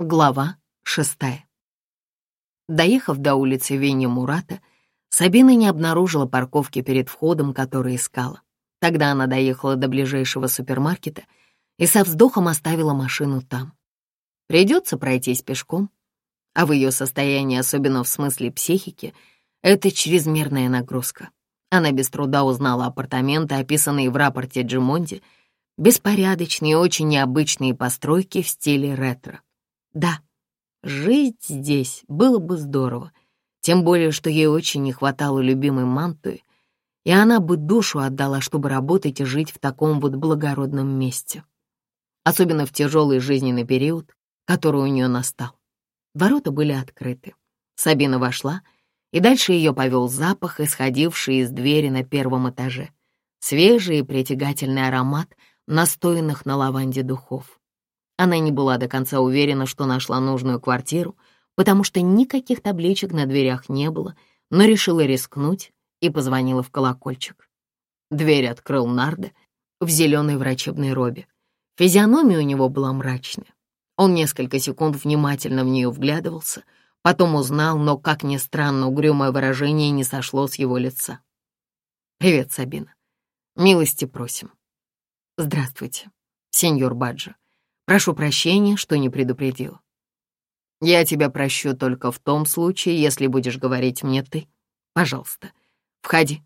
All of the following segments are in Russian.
Глава шестая. Доехав до улицы Вени Мурата, Сабина не обнаружила парковки перед входом, который искала. Тогда она доехала до ближайшего супермаркета и со вздохом оставила машину там. Придется пройтись пешком, а в ее состоянии, особенно в смысле психики, это чрезмерная нагрузка. Она без труда узнала апартаменты, описанные в рапорте Джимонди, беспорядочные и очень необычные постройки в стиле ретро. Да, жить здесь было бы здорово, тем более, что ей очень не хватало любимой мантуи, и она бы душу отдала, чтобы работать и жить в таком вот благородном месте. Особенно в тяжелый жизненный период, который у нее настал. Ворота были открыты. Сабина вошла, и дальше ее повел запах, исходивший из двери на первом этаже. Свежий и притягательный аромат настоянных на лаванде духов. Она не была до конца уверена, что нашла нужную квартиру, потому что никаких табличек на дверях не было, но решила рискнуть и позвонила в колокольчик. Дверь открыл Нарда в зеленой врачебной робе. Физиономия у него была мрачная. Он несколько секунд внимательно в нее вглядывался, потом узнал, но, как ни странно, угрюмое выражение не сошло с его лица. «Привет, Сабина. Милости просим». «Здравствуйте, сеньор Баджо», Прошу прощения, что не предупредил. Я тебя прощу только в том случае, если будешь говорить мне ты. Пожалуйста, входи.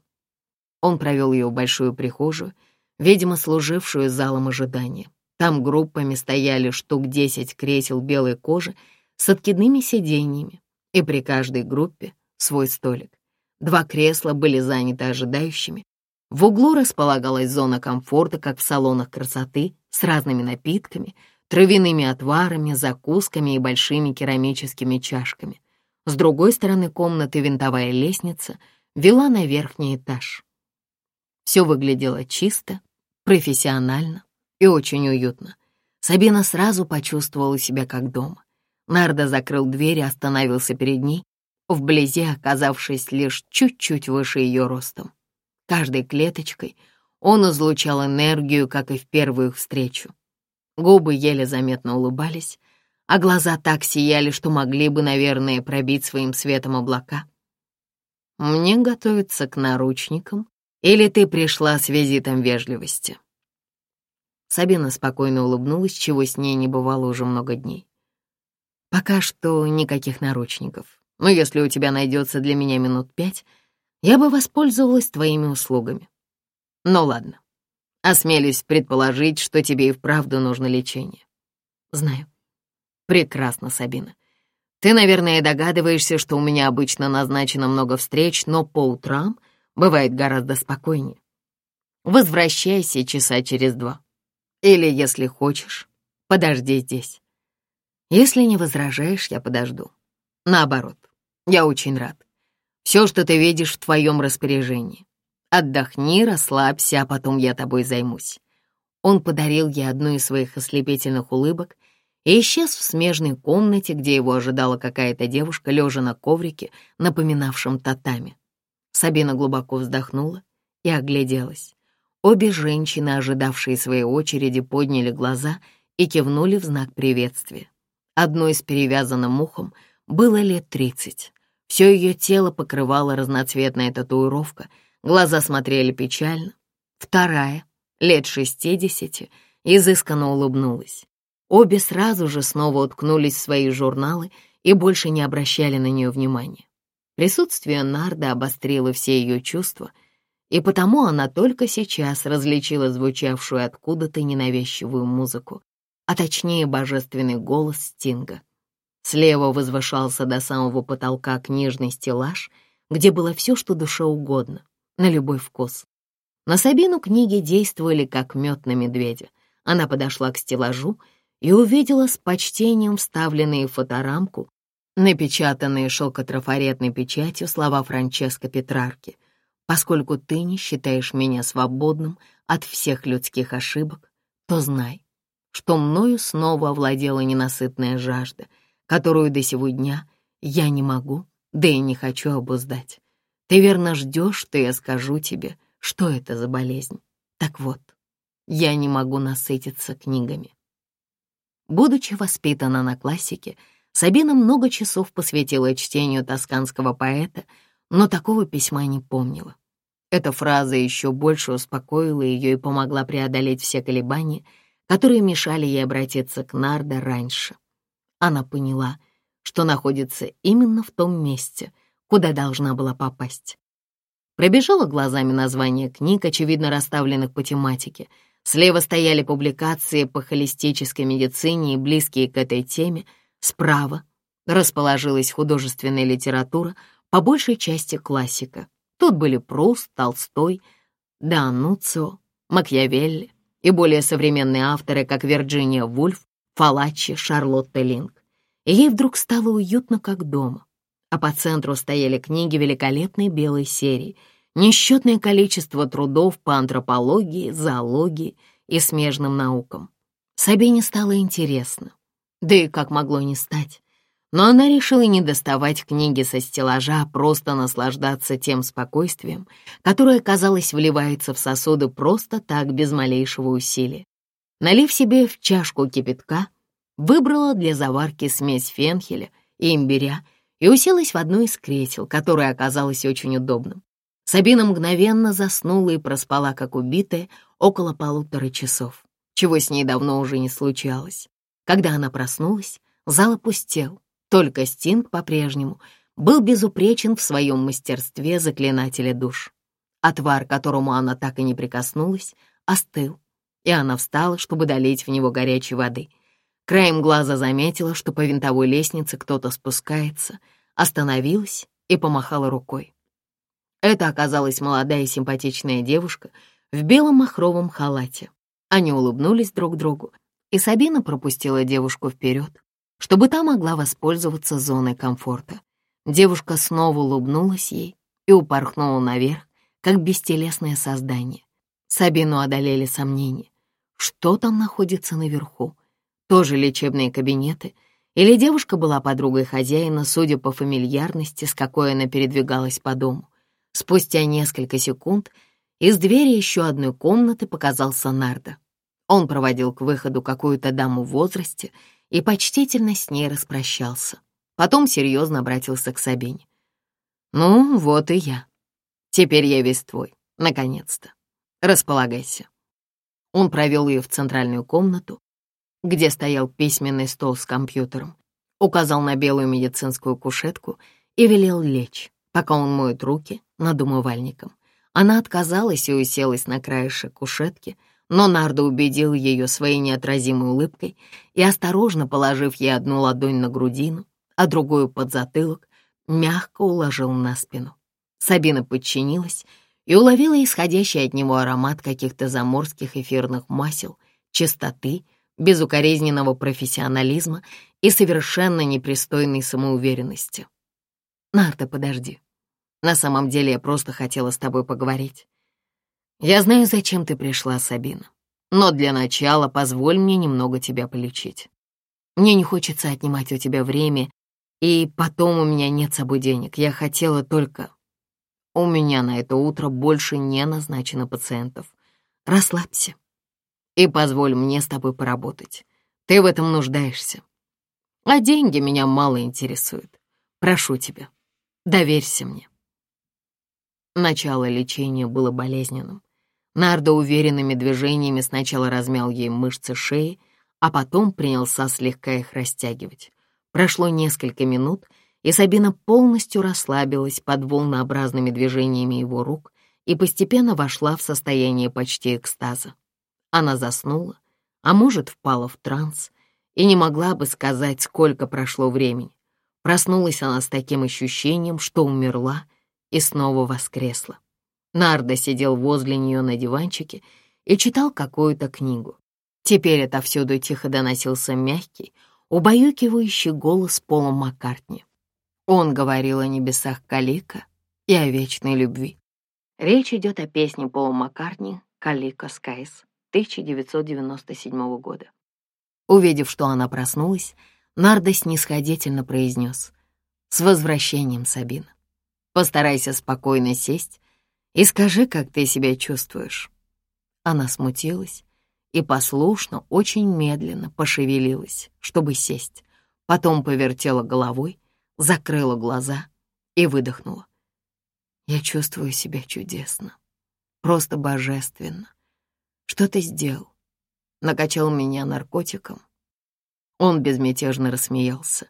Он провел ее в большую прихожую, видимо, служившую залом ожидания. Там группами стояли штук десять кресел белой кожи с откидными сиденьями, и при каждой группе свой столик. Два кресла были заняты ожидающими. В углу располагалась зона комфорта, как в салонах красоты, с разными напитками — травяными отварами, закусками и большими керамическими чашками. С другой стороны комнаты винтовая лестница вела на верхний этаж. Все выглядело чисто, профессионально и очень уютно. Сабина сразу почувствовала себя как дома. Нарда закрыл дверь и остановился перед ней, вблизи оказавшись лишь чуть-чуть выше ее ростом. Каждой клеточкой он излучал энергию, как и в первую встречу. Губы еле заметно улыбались, а глаза так сияли, что могли бы, наверное, пробить своим светом облака. «Мне готовиться к наручникам, или ты пришла с визитом вежливости?» Сабина спокойно улыбнулась, чего с ней не бывало уже много дней. «Пока что никаких наручников, но если у тебя найдется для меня минут пять, я бы воспользовалась твоими услугами. Но ладно, Осмелюсь предположить, что тебе и вправду нужно лечение. Знаю. Прекрасно, Сабина. Ты, наверное, догадываешься, что у меня обычно назначено много встреч, но по утрам бывает гораздо спокойнее. Возвращайся часа через два. Или, если хочешь, подожди здесь. Если не возражаешь, я подожду. Наоборот, я очень рад. Все, что ты видишь в твоем распоряжении. Отдохни, расслабься, а потом я тобой займусь. Он подарил ей одну из своих ослепительных улыбок и исчез в смежной комнате, где его ожидала какая-то девушка, лежа на коврике, напоминавшем татами. Сабина глубоко вздохнула и огляделась. Обе женщины, ожидавшие своей очереди, подняли глаза и кивнули в знак приветствия. Одной с перевязанным ухом было лет тридцать. Все ее тело покрывало разноцветная татуировка — Глаза смотрели печально. Вторая, лет шестидесяти, изысканно улыбнулась. Обе сразу же снова уткнулись в свои журналы и больше не обращали на нее внимания. Присутствие Нарда обострило все ее чувства, и потому она только сейчас различила звучавшую откуда-то ненавязчивую музыку, а точнее божественный голос Стинга. Слева возвышался до самого потолка книжный стеллаж, где было все, что душе угодно на любой вкус. На Сабину книги действовали как мед на медведя. Она подошла к стеллажу и увидела с почтением вставленные в фоторамку, напечатанные шелкотрафаретной печатью слова Франческо Петрарки. «Поскольку ты не считаешь меня свободным от всех людских ошибок, то знай, что мною снова овладела ненасытная жажда, которую до сего дня я не могу, да и не хочу обуздать. Ты верно ждешь, что я скажу тебе, что это за болезнь. Так вот, я не могу насытиться книгами. Будучи воспитана на классике, Сабина много часов посвятила чтению тосканского поэта, но такого письма не помнила. Эта фраза еще больше успокоила ее и помогла преодолеть все колебания, которые мешали ей обратиться к Нардо раньше. Она поняла, что находится именно в том месте, куда должна была попасть. Пробежала глазами названия книг, очевидно расставленных по тематике. Слева стояли публикации по холистической медицине и близкие к этой теме. Справа расположилась художественная литература, по большей части классика. Тут были Пруст, Толстой, Дануцио, Макьявелли и более современные авторы, как Вирджиния Вульф, Фалачи, Шарлотта Линк. И ей вдруг стало уютно, как дома а по центру стояли книги великолепной белой серии, несчетное количество трудов по антропологии, зоологии и смежным наукам. Сабине стало интересно, да и как могло не стать. Но она решила не доставать книги со стеллажа, а просто наслаждаться тем спокойствием, которое, казалось, вливается в сосуды просто так, без малейшего усилия. Налив себе в чашку кипятка, выбрала для заварки смесь фенхеля и имбиря и уселась в одно из кресел, которое оказалось очень удобным. Сабина мгновенно заснула и проспала, как убитая, около полутора часов, чего с ней давно уже не случалось. Когда она проснулась, зал опустел, только Стинг по-прежнему был безупречен в своем мастерстве заклинателя душ. Отвар, которому она так и не прикоснулась, остыл, и она встала, чтобы долить в него горячей воды — Краем глаза заметила, что по винтовой лестнице кто-то спускается, остановилась и помахала рукой. Это оказалась молодая симпатичная девушка в белом махровом халате. Они улыбнулись друг другу, и Сабина пропустила девушку вперед, чтобы та могла воспользоваться зоной комфорта. Девушка снова улыбнулась ей и упорхнула наверх, как бестелесное создание. Сабину одолели сомнения. Что там находится наверху? тоже лечебные кабинеты, или девушка была подругой хозяина, судя по фамильярности, с какой она передвигалась по дому. Спустя несколько секунд из двери еще одной комнаты показался Нардо. Он проводил к выходу какую-то даму в возрасте и почтительно с ней распрощался. Потом серьезно обратился к Сабине. «Ну, вот и я. Теперь я весь твой, наконец-то. Располагайся». Он провел ее в центральную комнату, где стоял письменный стол с компьютером, указал на белую медицинскую кушетку и велел лечь, пока он моет руки над умывальником. Она отказалась и уселась на краешек кушетки, но Нардо убедил ее своей неотразимой улыбкой и, осторожно положив ей одну ладонь на грудину, а другую под затылок, мягко уложил на спину. Сабина подчинилась и уловила исходящий от него аромат каких-то заморских эфирных масел, чистоты — безукоризненного профессионализма и совершенно непристойной самоуверенности. «Нарта, подожди. На самом деле я просто хотела с тобой поговорить. Я знаю, зачем ты пришла, Сабина, но для начала позволь мне немного тебя полечить. Мне не хочется отнимать у тебя время, и потом у меня нет с собой денег. Я хотела только... У меня на это утро больше не назначено пациентов. Расслабься и позволь мне с тобой поработать. Ты в этом нуждаешься. А деньги меня мало интересуют. Прошу тебя, доверься мне». Начало лечения было болезненным. Нардо уверенными движениями сначала размял ей мышцы шеи, а потом принялся слегка их растягивать. Прошло несколько минут, и Сабина полностью расслабилась под волнообразными движениями его рук и постепенно вошла в состояние почти экстаза. Она заснула, а может, впала в транс, и не могла бы сказать, сколько прошло времени. Проснулась она с таким ощущением, что умерла и снова воскресла. Нарда сидел возле нее на диванчике и читал какую-то книгу. Теперь отовсюду тихо доносился мягкий, убаюкивающий голос Пола Маккартни. Он говорил о небесах Калика и о вечной любви. Речь идет о песне Пола Маккартни «Калика Скайс». 1997 года. Увидев, что она проснулась, Нардо снисходительно произнес «С возвращением, Сабина. Постарайся спокойно сесть и скажи, как ты себя чувствуешь». Она смутилась и послушно, очень медленно пошевелилась, чтобы сесть. Потом повертела головой, закрыла глаза и выдохнула. «Я чувствую себя чудесно, просто божественно. Что ты сделал? Накачал меня наркотиком. Он безмятежно рассмеялся.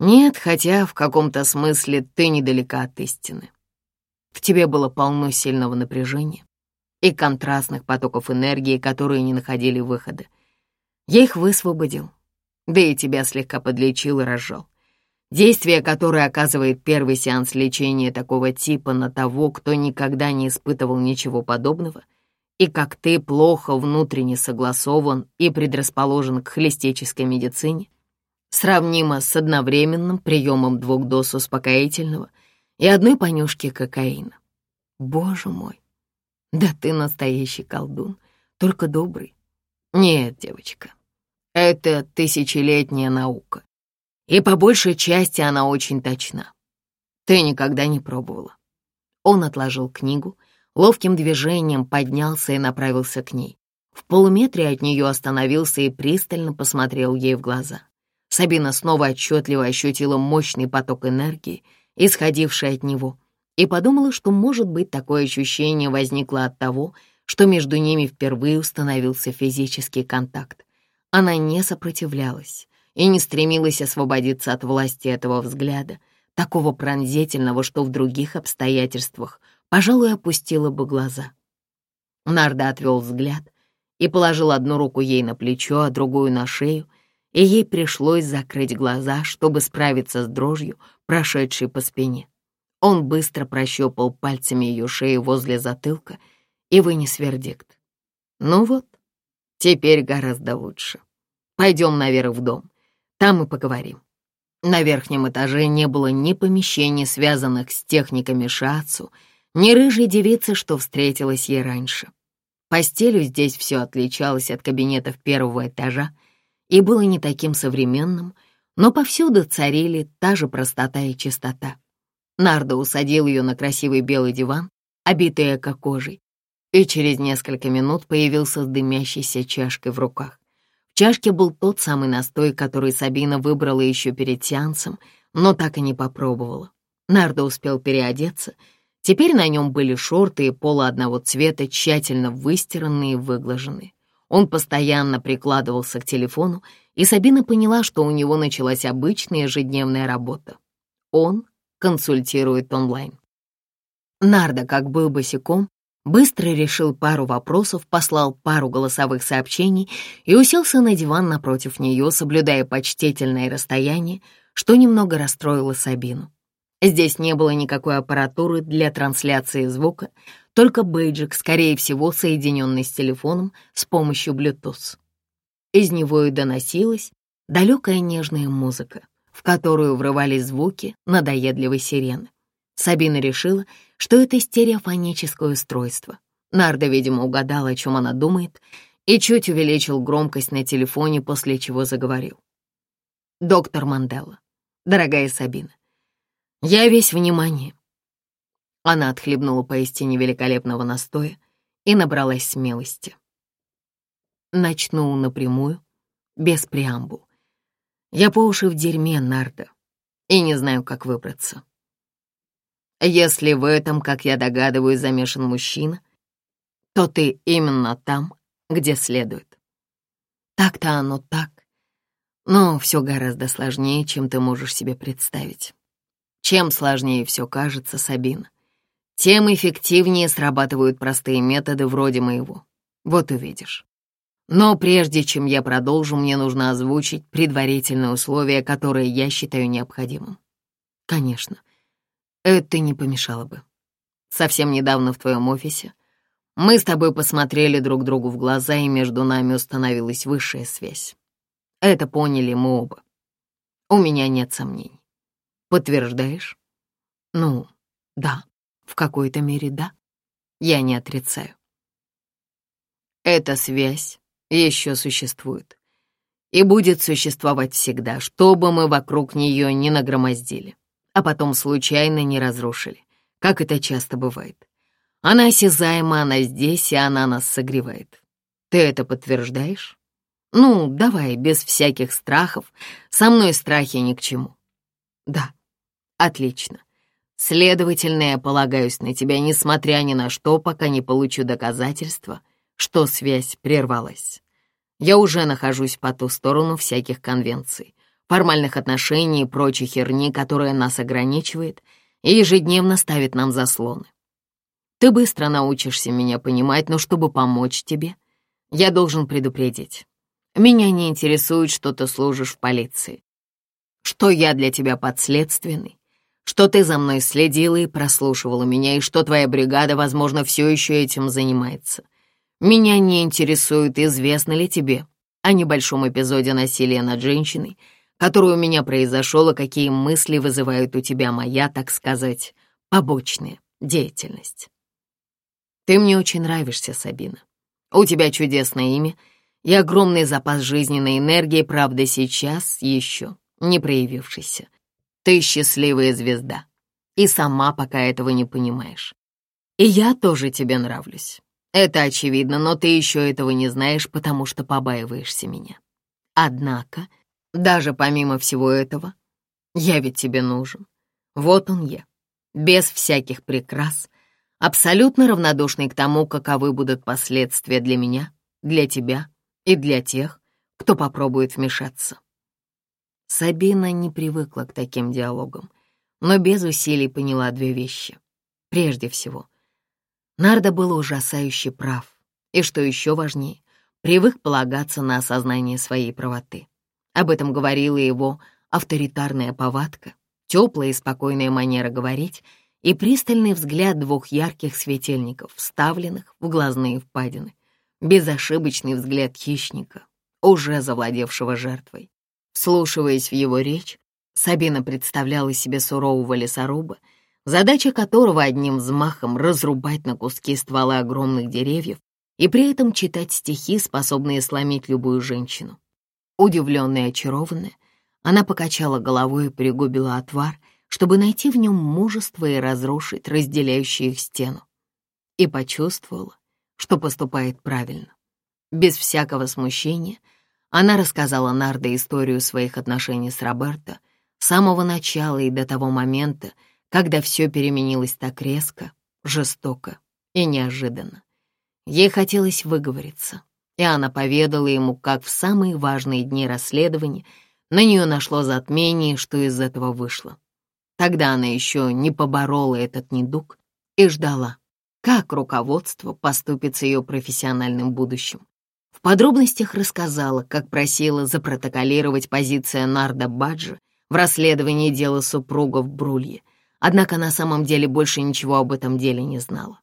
Нет, хотя в каком-то смысле ты недалека от истины. В тебе было полно сильного напряжения и контрастных потоков энергии, которые не находили выхода. Я их высвободил, да и тебя слегка подлечил и разжал. Действие, которое оказывает первый сеанс лечения такого типа на того, кто никогда не испытывал ничего подобного — и как ты плохо внутренне согласован и предрасположен к холистической медицине, сравнимо с одновременным приемом двух доз успокоительного и одной понюшки кокаина. Боже мой, да ты настоящий колдун, только добрый. Нет, девочка, это тысячелетняя наука, и по большей части она очень точна. Ты никогда не пробовала. Он отложил книгу Ловким движением поднялся и направился к ней. В полуметре от нее остановился и пристально посмотрел ей в глаза. Сабина снова отчетливо ощутила мощный поток энергии, исходивший от него, и подумала, что, может быть, такое ощущение возникло от того, что между ними впервые установился физический контакт. Она не сопротивлялась и не стремилась освободиться от власти этого взгляда, такого пронзительного, что в других обстоятельствах — пожалуй, опустила бы глаза. Нарда отвел взгляд и положил одну руку ей на плечо, а другую на шею, и ей пришлось закрыть глаза, чтобы справиться с дрожью, прошедшей по спине. Он быстро прощупал пальцами ее шею возле затылка и вынес вердикт. «Ну вот, теперь гораздо лучше. Пойдем наверх в дом, там и поговорим». На верхнем этаже не было ни помещений, связанных с техниками шацу, не рыжей девицы, что встретилась ей раньше. Постелью здесь все отличалось от кабинетов первого этажа и было не таким современным, но повсюду царили та же простота и чистота. Нардо усадил ее на красивый белый диван, обитый эко-кожей, и через несколько минут появился с дымящейся чашкой в руках. В чашке был тот самый настой, который Сабина выбрала еще перед сеансом, но так и не попробовала. Нардо успел переодеться — Теперь на нем были шорты и поло одного цвета, тщательно выстиранные и выглаженные. Он постоянно прикладывался к телефону, и Сабина поняла, что у него началась обычная ежедневная работа. Он консультирует онлайн. Нарда, как был босиком, быстро решил пару вопросов, послал пару голосовых сообщений и уселся на диван напротив нее, соблюдая почтительное расстояние, что немного расстроило Сабину. Здесь не было никакой аппаратуры для трансляции звука, только бейджик, скорее всего, соединенный с телефоном с помощью Bluetooth. Из него и доносилась далекая нежная музыка, в которую врывались звуки надоедливой сирены. Сабина решила, что это стереофоническое устройство. Нарда, видимо, угадала, о чем она думает, и чуть увеличил громкость на телефоне, после чего заговорил. «Доктор Мандела, дорогая Сабина, я весь внимание. Она отхлебнула поистине великолепного настоя и набралась смелости. Начну напрямую, без преамбул. Я по уши в дерьме, Нарда, и не знаю, как выбраться. Если в этом, как я догадываюсь, замешан мужчина, то ты именно там, где следует. Так-то оно так, но все гораздо сложнее, чем ты можешь себе представить. Чем сложнее все кажется, Сабина, тем эффективнее срабатывают простые методы вроде моего. Вот увидишь. Но прежде чем я продолжу, мне нужно озвучить предварительные условия, которые я считаю необходимым. Конечно, это не помешало бы. Совсем недавно в твоем офисе мы с тобой посмотрели друг другу в глаза, и между нами установилась высшая связь. Это поняли мы оба. У меня нет сомнений. Подтверждаешь? Ну, да, в какой-то мере да. Я не отрицаю. Эта связь еще существует и будет существовать всегда, чтобы мы вокруг нее не нагромоздили, а потом случайно не разрушили, как это часто бывает. Она осязаема, она здесь, и она нас согревает. Ты это подтверждаешь? Ну, давай, без всяких страхов. Со мной страхи ни к чему. Да, Отлично. Следовательно, я полагаюсь на тебя, несмотря ни на что, пока не получу доказательства, что связь прервалась. Я уже нахожусь по ту сторону всяких конвенций, формальных отношений и прочей херни, которая нас ограничивает и ежедневно ставит нам заслоны. Ты быстро научишься меня понимать, но чтобы помочь тебе, я должен предупредить. Меня не интересует, что ты служишь в полиции, что я для тебя подследственный, что ты за мной следила и прослушивала меня, и что твоя бригада, возможно, все еще этим занимается. Меня не интересует, известно ли тебе о небольшом эпизоде насилия над женщиной, который у меня произошел, и какие мысли вызывают у тебя моя, так сказать, побочная деятельность. Ты мне очень нравишься, Сабина. У тебя чудесное имя и огромный запас жизненной энергии, правда, сейчас еще не проявившийся. Ты счастливая звезда. И сама пока этого не понимаешь. И я тоже тебе нравлюсь. Это очевидно, но ты еще этого не знаешь, потому что побаиваешься меня. Однако, даже помимо всего этого, я ведь тебе нужен. Вот он я, без всяких прикрас, абсолютно равнодушный к тому, каковы будут последствия для меня, для тебя и для тех, кто попробует вмешаться. Сабина не привыкла к таким диалогам, но без усилий поняла две вещи. Прежде всего, Нарда был ужасающе прав, и, что еще важнее, привык полагаться на осознание своей правоты. Об этом говорила его авторитарная повадка, теплая и спокойная манера говорить и пристальный взгляд двух ярких светильников, вставленных в глазные впадины, безошибочный взгляд хищника, уже завладевшего жертвой. Вслушиваясь в его речь, Сабина представляла себе сурового лесоруба, задача которого одним взмахом разрубать на куски стволы огромных деревьев и при этом читать стихи, способные сломить любую женщину. Удивленная и очарованная, она покачала головой и пригубила отвар, чтобы найти в нем мужество и разрушить разделяющую их стену. И почувствовала, что поступает правильно. Без всякого смущения — она рассказала Нарде историю своих отношений с Роберто с самого начала и до того момента, когда все переменилось так резко, жестоко и неожиданно. Ей хотелось выговориться, и она поведала ему, как в самые важные дни расследования на нее нашло затмение, и что из этого вышло. Тогда она еще не поборола этот недуг и ждала, как руководство поступит с ее профессиональным будущим подробностях рассказала, как просила запротоколировать позиция Нарда Баджи в расследовании дела супругов Брулье, однако на самом деле больше ничего об этом деле не знала.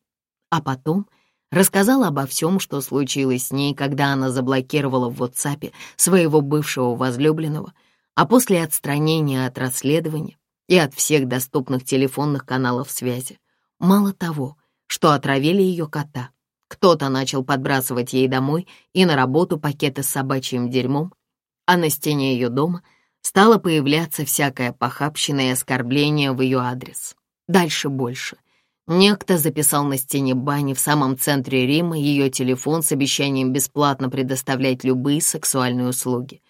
А потом рассказала обо всем, что случилось с ней, когда она заблокировала в WhatsApp своего бывшего возлюбленного, а после отстранения от расследования и от всех доступных телефонных каналов связи. Мало того, что отравили ее кота — кто-то начал подбрасывать ей домой и на работу пакеты с собачьим дерьмом, а на стене ее дома стало появляться всякое похабщина и оскорбление в ее адрес. Дальше больше. Некто записал на стене бани в самом центре Рима ее телефон с обещанием бесплатно предоставлять любые сексуальные услуги.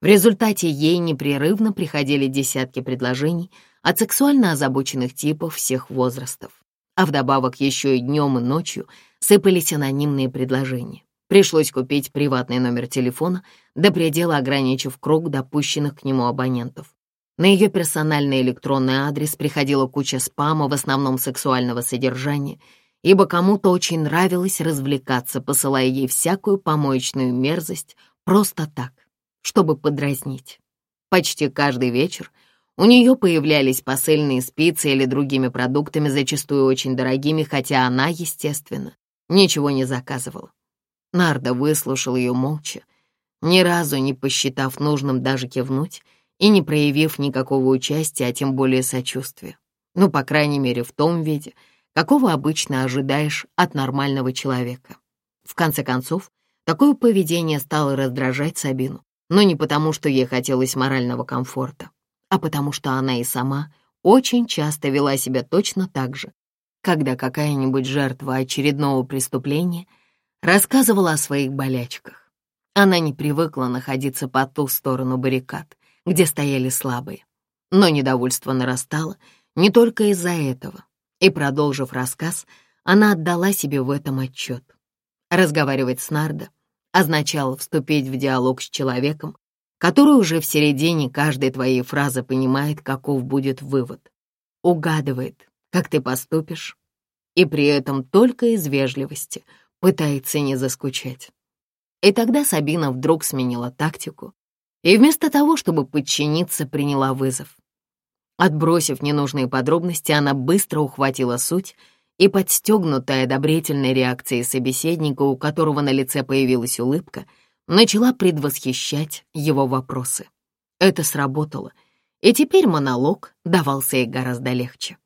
В результате ей непрерывно приходили десятки предложений от сексуально озабоченных типов всех возрастов. А вдобавок еще и днем и ночью сыпались анонимные предложения. Пришлось купить приватный номер телефона, до предела ограничив круг допущенных к нему абонентов. На ее персональный электронный адрес приходила куча спама, в основном сексуального содержания, ибо кому-то очень нравилось развлекаться, посылая ей всякую помоечную мерзость просто так, чтобы подразнить. Почти каждый вечер у нее появлялись посыльные спицы или другими продуктами, зачастую очень дорогими, хотя она, естественно, ничего не заказывала. Нарда выслушал ее молча, ни разу не посчитав нужным даже кивнуть и не проявив никакого участия, а тем более сочувствия. Ну, по крайней мере, в том виде, какого обычно ожидаешь от нормального человека. В конце концов, такое поведение стало раздражать Сабину, но не потому, что ей хотелось морального комфорта, а потому что она и сама очень часто вела себя точно так же, когда какая-нибудь жертва очередного преступления рассказывала о своих болячках. Она не привыкла находиться по ту сторону баррикад, где стояли слабые. Но недовольство нарастало не только из-за этого, и, продолжив рассказ, она отдала себе в этом отчет. Разговаривать с Нардо означало вступить в диалог с человеком, который уже в середине каждой твоей фразы понимает, каков будет вывод, угадывает, как ты поступишь, и при этом только из вежливости пытается не заскучать. И тогда Сабина вдруг сменила тактику и вместо того, чтобы подчиниться, приняла вызов. Отбросив ненужные подробности, она быстро ухватила суть и, подстегнутая одобрительной реакцией собеседника, у которого на лице появилась улыбка, начала предвосхищать его вопросы. Это сработало, и теперь монолог давался ей гораздо легче.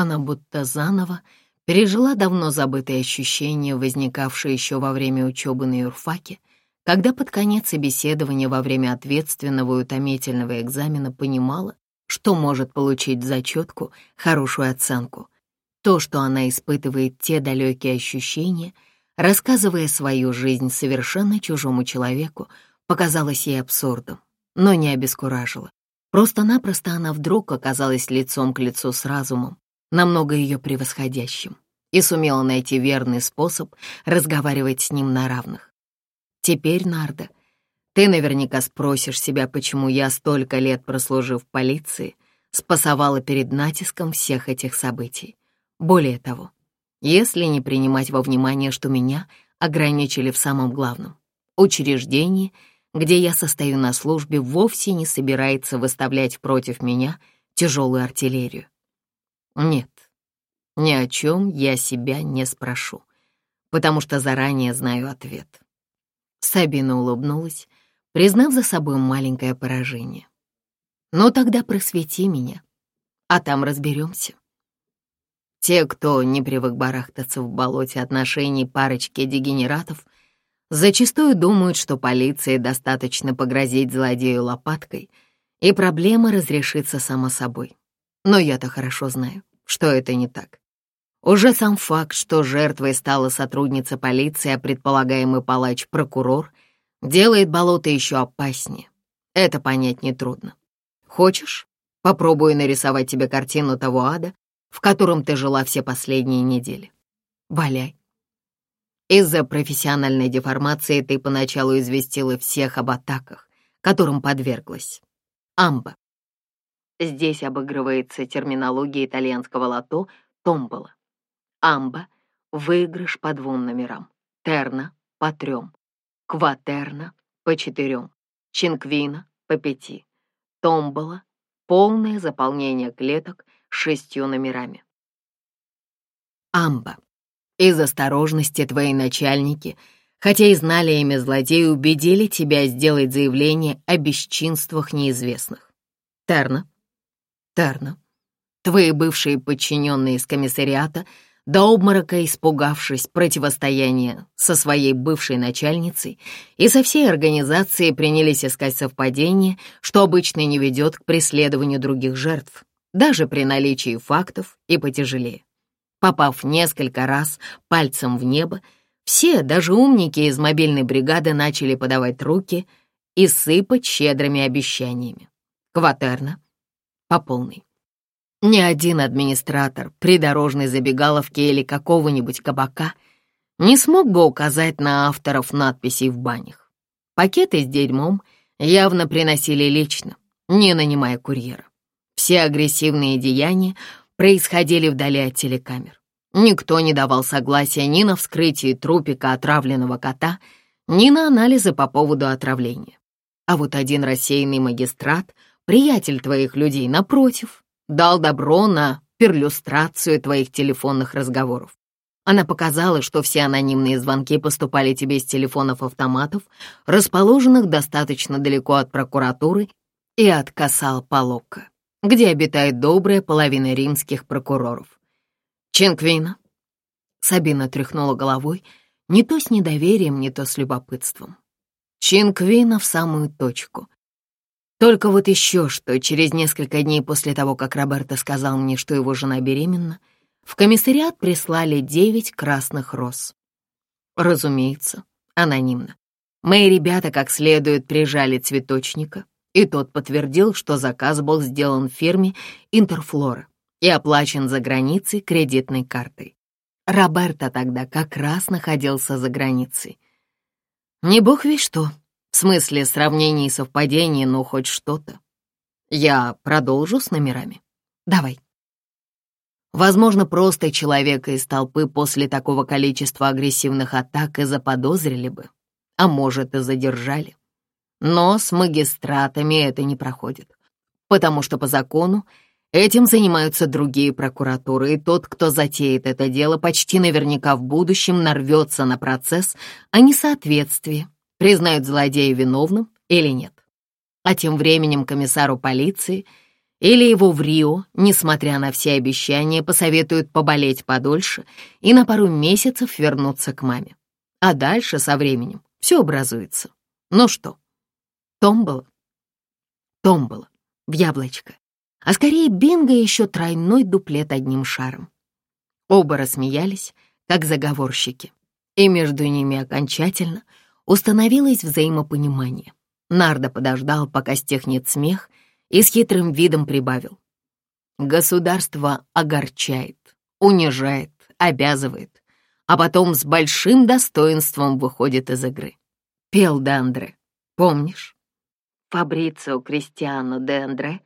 Она будто заново пережила давно забытые ощущения, возникавшие еще во время учебы на юрфаке, когда под конец собеседования во время ответственного и утомительного экзамена понимала, что может получить зачетку хорошую оценку. То, что она испытывает те далекие ощущения, рассказывая свою жизнь совершенно чужому человеку, показалось ей абсурдом, но не обескуражило. Просто-напросто она вдруг оказалась лицом к лицу с разумом, намного ее превосходящим, и сумела найти верный способ разговаривать с ним на равных. Теперь, Нарда, ты наверняка спросишь себя, почему я, столько лет прослужив в полиции, спасовала перед натиском всех этих событий. Более того, если не принимать во внимание, что меня ограничили в самом главном — учреждении, где я состою на службе, вовсе не собирается выставлять против меня тяжелую артиллерию. Нет, ни о чем я себя не спрошу, потому что заранее знаю ответ. Сабина улыбнулась, признав за собой маленькое поражение. «Ну тогда просвети меня, а там разберемся». Те, кто не привык барахтаться в болоте отношений парочки дегенератов, зачастую думают, что полиции достаточно погрозить злодею лопаткой, и проблема разрешится само собой. Но я-то хорошо знаю, что это не так. Уже сам факт, что жертвой стала сотрудница полиции, а предполагаемый палач-прокурор, делает болото еще опаснее. Это понять нетрудно. Хочешь, попробую нарисовать тебе картину того ада, в котором ты жила все последние недели? Валяй. Из-за профессиональной деформации ты поначалу известила всех об атаках, которым подверглась. Амба, Здесь обыгрывается терминология итальянского лото «томбола». Амба — выигрыш по двум номерам, терна — по трем, кватерна — по четырем, чинквина — по пяти, томбола — полное заполнение клеток шестью номерами. Амба. Из осторожности твои начальники, хотя и знали имя злодея, убедили тебя сделать заявление о бесчинствах неизвестных. Терна Терна. Твои бывшие подчиненные из комиссариата, до обморока испугавшись противостояния со своей бывшей начальницей и со всей организацией принялись искать совпадение, что обычно не ведет к преследованию других жертв, даже при наличии фактов и потяжелее. Попав несколько раз пальцем в небо, все, даже умники из мобильной бригады, начали подавать руки и сыпать щедрыми обещаниями. Кватерна — по полной. Ни один администратор придорожной забегаловки или какого-нибудь кабака не смог бы указать на авторов надписей в банях. Пакеты с дерьмом явно приносили лично, не нанимая курьера. Все агрессивные деяния происходили вдали от телекамер. Никто не давал согласия ни на вскрытие трупика отравленного кота, ни на анализы по поводу отравления. А вот один рассеянный магистрат — приятель твоих людей, напротив, дал добро на перлюстрацию твоих телефонных разговоров. Она показала, что все анонимные звонки поступали тебе с телефонов-автоматов, расположенных достаточно далеко от прокуратуры и от Касал Палокко, где обитает добрая половина римских прокуроров. «Чинквина?» Сабина тряхнула головой, не то с недоверием, не то с любопытством. «Чинквина в самую точку», только вот еще что, через несколько дней после того, как Роберто сказал мне, что его жена беременна, в комиссариат прислали девять красных роз. Разумеется, анонимно. Мои ребята как следует прижали цветочника, и тот подтвердил, что заказ был сделан фирме «Интерфлора» и оплачен за границей кредитной картой. Роберто тогда как раз находился за границей. «Не бог весь что», в смысле сравнений и совпадений, но хоть что-то. Я продолжу с номерами? Давай. Возможно, просто человека из толпы после такого количества агрессивных атак и заподозрили бы, а может и задержали. Но с магистратами это не проходит, потому что по закону этим занимаются другие прокуратуры, и тот, кто затеет это дело, почти наверняка в будущем нарвется на процесс о несоответствии признают злодея виновным или нет. А тем временем комиссару полиции или его в Рио, несмотря на все обещания, посоветуют поболеть подольше и на пару месяцев вернуться к маме. А дальше со временем все образуется. Ну что, Томбола? Томбола в яблочко, а скорее бинго еще тройной дуплет одним шаром. Оба рассмеялись, как заговорщики, и между ними окончательно — Установилось взаимопонимание. Нардо подождал, пока стихнет смех, и с хитрым видом прибавил. Государство огорчает, унижает, обязывает, а потом с большим достоинством выходит из игры. Пел де помнишь? Фабрицио Кристиано де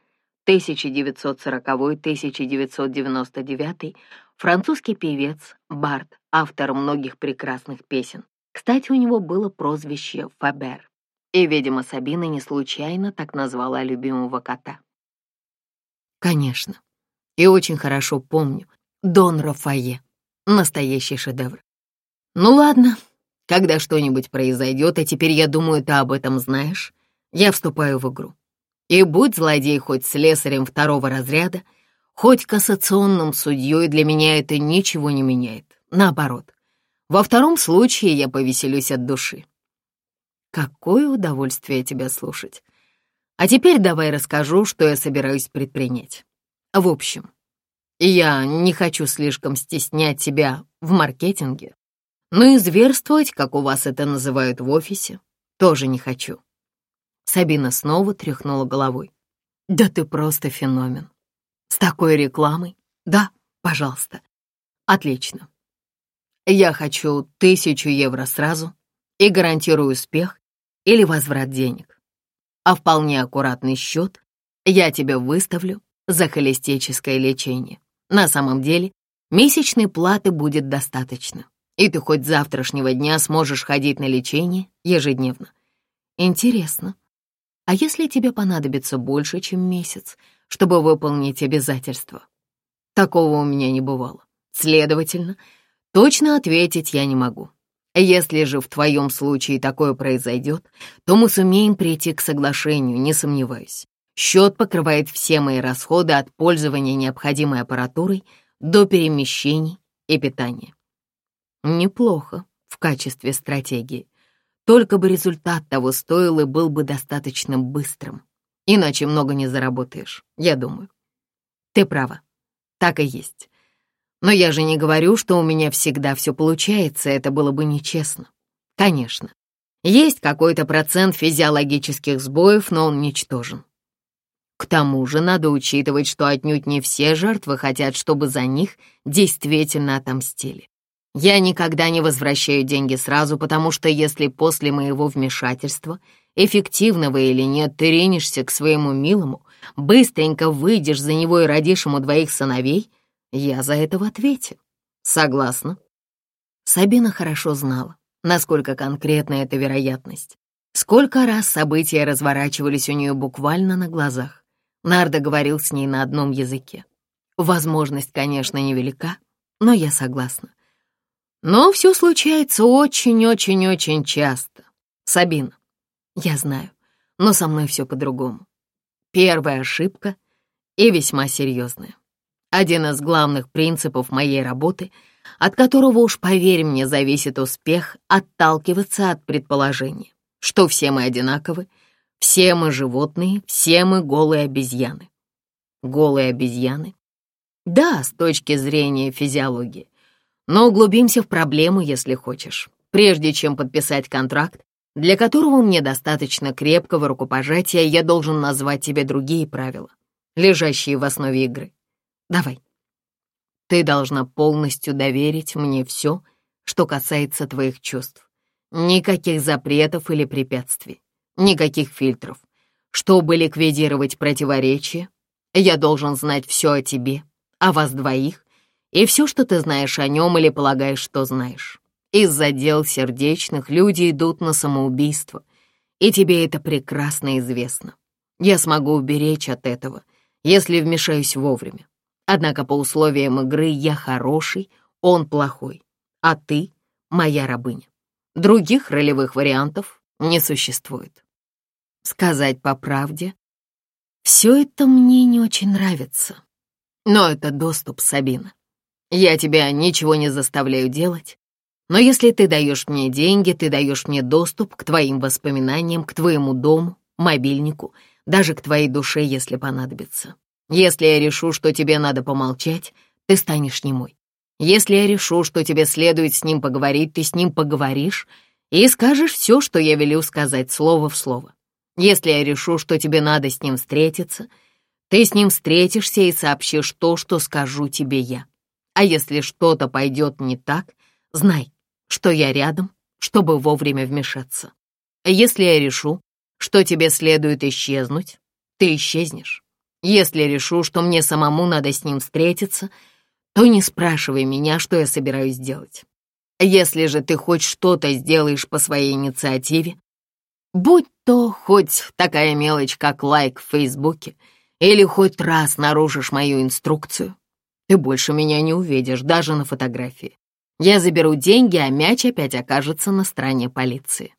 1940-1999, французский певец, бард, автор многих прекрасных песен. Кстати, у него было прозвище Фабер. И, видимо, Сабина не случайно так назвала любимого кота. Конечно. И очень хорошо помню. Дон Рафае. Настоящий шедевр. Ну ладно, когда что-нибудь произойдет, а теперь, я думаю, ты об этом знаешь, я вступаю в игру. И будь злодей хоть слесарем второго разряда, хоть кассационным судьей, для меня это ничего не меняет. Наоборот, во втором случае я повеселюсь от души. Какое удовольствие тебя слушать. А теперь давай расскажу, что я собираюсь предпринять. В общем, я не хочу слишком стеснять тебя в маркетинге, но и зверствовать, как у вас это называют в офисе, тоже не хочу. Сабина снова тряхнула головой. Да ты просто феномен. С такой рекламой? Да, пожалуйста. Отлично. Я хочу тысячу евро сразу и гарантирую успех или возврат денег. А вполне аккуратный счет я тебе выставлю за холистическое лечение. На самом деле месячной платы будет достаточно, и ты хоть завтрашнего дня сможешь ходить на лечение ежедневно. Интересно, а если тебе понадобится больше, чем месяц, чтобы выполнить обязательства? Такого у меня не бывало. Следовательно, Точно ответить я не могу. Если же в твоем случае такое произойдет, то мы сумеем прийти к соглашению, не сомневаюсь. Счет покрывает все мои расходы от пользования необходимой аппаратурой до перемещений и питания. Неплохо в качестве стратегии. Только бы результат того стоил и был бы достаточно быстрым. Иначе много не заработаешь, я думаю. Ты права, так и есть. Но я же не говорю, что у меня всегда все получается, это было бы нечестно. Конечно, есть какой-то процент физиологических сбоев, но он ничтожен. К тому же надо учитывать, что отнюдь не все жертвы хотят, чтобы за них действительно отомстили. Я никогда не возвращаю деньги сразу, потому что если после моего вмешательства, эффективного или нет, ты ренишься к своему милому, быстренько выйдешь за него и родишь ему двоих сыновей — я за это в ответе. Согласна. Сабина хорошо знала, насколько конкретна эта вероятность. Сколько раз события разворачивались у нее буквально на глазах. Нарда говорил с ней на одном языке. Возможность, конечно, невелика, но я согласна. Но все случается очень-очень-очень часто. Сабина, я знаю, но со мной все по-другому. Первая ошибка и весьма серьезная. Один из главных принципов моей работы, от которого уж, поверь мне, зависит успех, отталкиваться от предположения, что все мы одинаковы, все мы животные, все мы голые обезьяны. Голые обезьяны? Да, с точки зрения физиологии. Но углубимся в проблему, если хочешь. Прежде чем подписать контракт, для которого мне достаточно крепкого рукопожатия, я должен назвать тебе другие правила, лежащие в основе игры. Давай. Ты должна полностью доверить мне все, что касается твоих чувств. Никаких запретов или препятствий, никаких фильтров. Чтобы ликвидировать противоречия, я должен знать все о тебе, о вас двоих, и все, что ты знаешь о нем или полагаешь, что знаешь. Из-за дел сердечных люди идут на самоубийство, и тебе это прекрасно известно. Я смогу уберечь от этого, если вмешаюсь вовремя. Однако по условиям игры я хороший, он плохой, а ты — моя рабыня. Других ролевых вариантов не существует. Сказать по правде, все это мне не очень нравится. Но это доступ, Сабина. Я тебя ничего не заставляю делать, но если ты даешь мне деньги, ты даешь мне доступ к твоим воспоминаниям, к твоему дому, мобильнику, даже к твоей душе, если понадобится. Если я решу, что тебе надо помолчать, ты станешь немой. Если я решу, что тебе следует с ним поговорить, ты с ним поговоришь и скажешь все, что я велю сказать, слово в слово. Если я решу, что тебе надо с ним встретиться, ты с ним встретишься и сообщишь то, что скажу тебе я. А если что-то пойдет не так, знай, что я рядом, чтобы вовремя вмешаться. Если я решу, что тебе следует исчезнуть, ты исчезнешь. Если решу, что мне самому надо с ним встретиться, то не спрашивай меня, что я собираюсь делать. Если же ты хоть что-то сделаешь по своей инициативе, будь то хоть такая мелочь, как лайк в Фейсбуке, или хоть раз нарушишь мою инструкцию, ты больше меня не увидишь, даже на фотографии. Я заберу деньги, а мяч опять окажется на стороне полиции.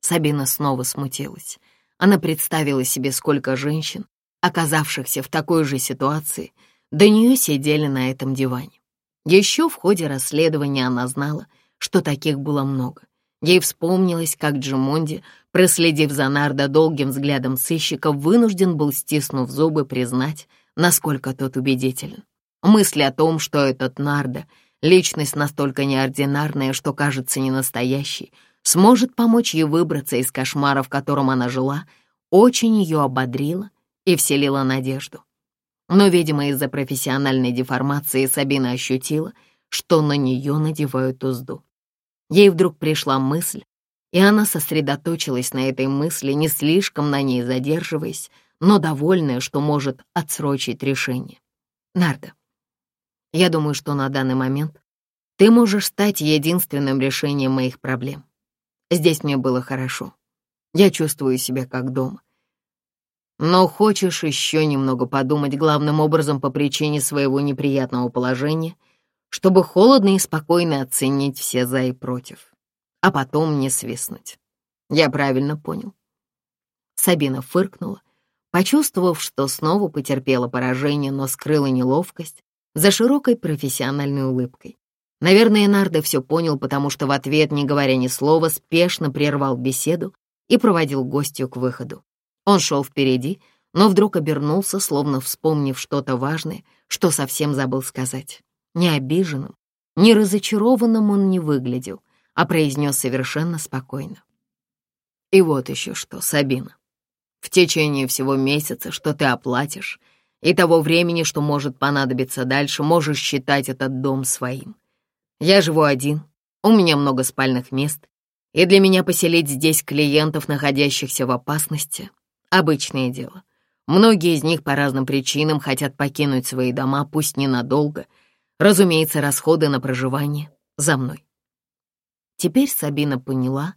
Сабина снова смутилась. Она представила себе, сколько женщин оказавшихся в такой же ситуации, до нее сидели на этом диване. Еще в ходе расследования она знала, что таких было много. Ей вспомнилось, как Джимонди, проследив за Нардо долгим взглядом сыщика, вынужден был, стиснув зубы, признать, насколько тот убедителен. Мысль о том, что этот Нардо — личность настолько неординарная, что кажется ненастоящей, сможет помочь ей выбраться из кошмара, в котором она жила, очень ее ободрила — и вселила надежду. Но, видимо, из-за профессиональной деформации Сабина ощутила, что на нее надевают узду. Ей вдруг пришла мысль, и она сосредоточилась на этой мысли, не слишком на ней задерживаясь, но довольная, что может отсрочить решение. Нарда, я думаю, что на данный момент ты можешь стать единственным решением моих проблем. Здесь мне было хорошо. Я чувствую себя как дома. Но хочешь еще немного подумать главным образом по причине своего неприятного положения, чтобы холодно и спокойно оценить все за и против, а потом не свистнуть. Я правильно понял. Сабина фыркнула, почувствовав, что снова потерпела поражение, но скрыла неловкость за широкой профессиональной улыбкой. Наверное, Нарда все понял, потому что в ответ, не говоря ни слова, спешно прервал беседу и проводил гостью к выходу. Он шел впереди, но вдруг обернулся, словно вспомнив что-то важное, что совсем забыл сказать. Не обиженным, не разочарованным он не выглядел, а произнес совершенно спокойно. «И вот еще что, Сабина. В течение всего месяца, что ты оплатишь, и того времени, что может понадобиться дальше, можешь считать этот дом своим. Я живу один, у меня много спальных мест, и для меня поселить здесь клиентов, находящихся в опасности, Обычное дело. Многие из них по разным причинам хотят покинуть свои дома, пусть ненадолго. Разумеется, расходы на проживание за мной. Теперь Сабина поняла,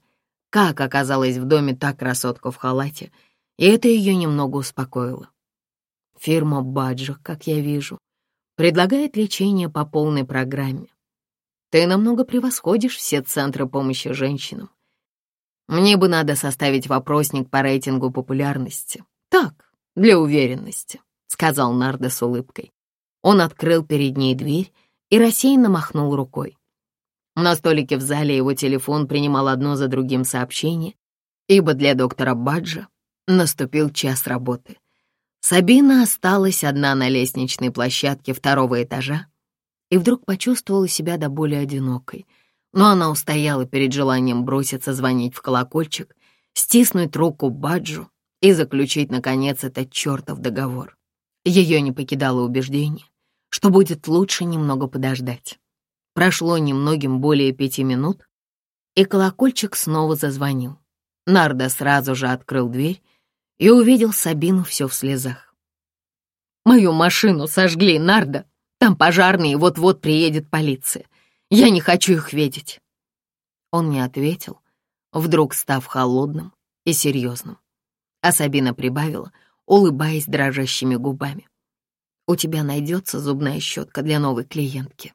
как оказалась в доме та красотка в халате, и это ее немного успокоило. Фирма Баджих, как я вижу, предлагает лечение по полной программе. Ты намного превосходишь все центры помощи женщинам. Мне бы надо составить вопросник по рейтингу популярности. Так, для уверенности», — сказал Нардо с улыбкой. Он открыл перед ней дверь и рассеянно махнул рукой. На столике в зале его телефон принимал одно за другим сообщение, ибо для доктора Баджа наступил час работы. Сабина осталась одна на лестничной площадке второго этажа и вдруг почувствовала себя до боли одинокой — но она устояла перед желанием броситься звонить в колокольчик, стиснуть руку Баджу и заключить, наконец, этот чертов договор. Ее не покидало убеждение, что будет лучше немного подождать. Прошло немногим более пяти минут, и колокольчик снова зазвонил. Нарда сразу же открыл дверь и увидел Сабину все в слезах. «Мою машину сожгли, Нарда! Там пожарные, вот-вот приедет полиция. Я не хочу их видеть». Он не ответил, вдруг став холодным и серьезным. А Сабина прибавила, улыбаясь дрожащими губами. «У тебя найдется зубная щетка для новой клиентки».